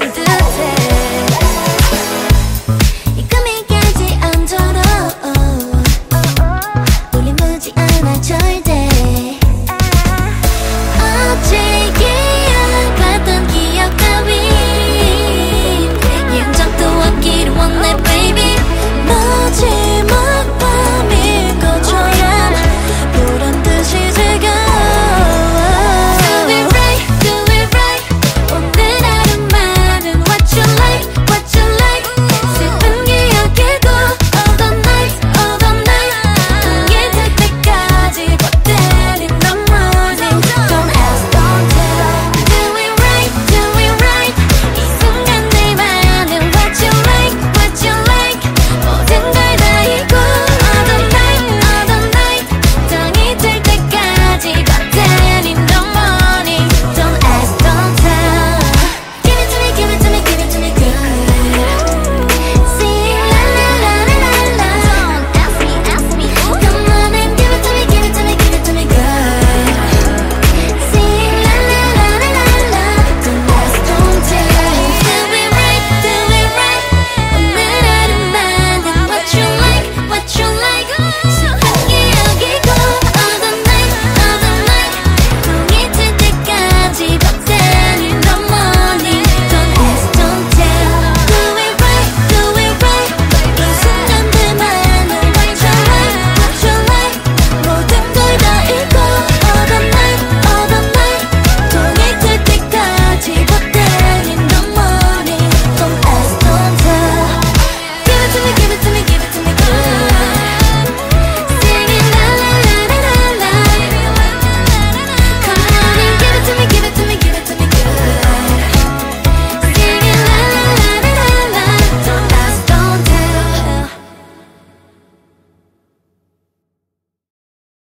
undertake